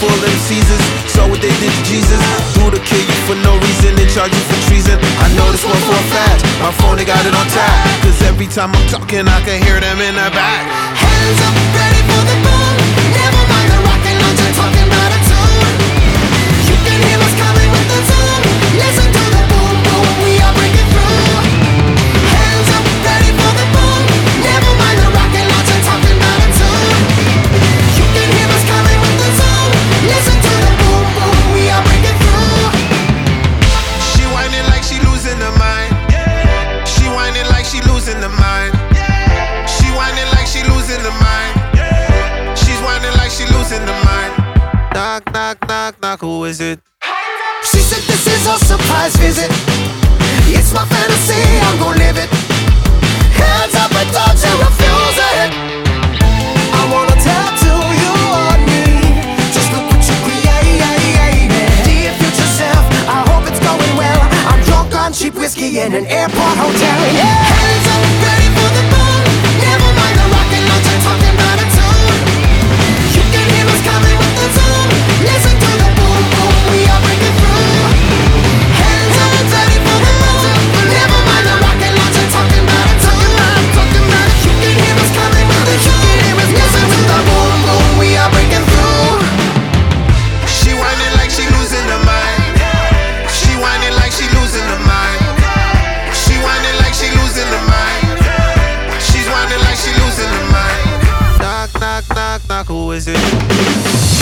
full in Caesars. Saw what they did to Jesus. Do to kill you for no reason and charge you for treason. I know this one for a fact. My phone, they got it on tap. Cause every time I'm talking, I can hear them in the back. Hands up, ready for the Knock, knock, knock, knock. Who is it? She said this is a surprise visit. It's my fantasy, I'm gon' live it. Hands up and don't you refuse it. I wanna tattoo you on me. Just look what you created. Dear future self, I hope it's going well. I'm drunk on cheap whiskey in an airport hotel. Yeah. who is it?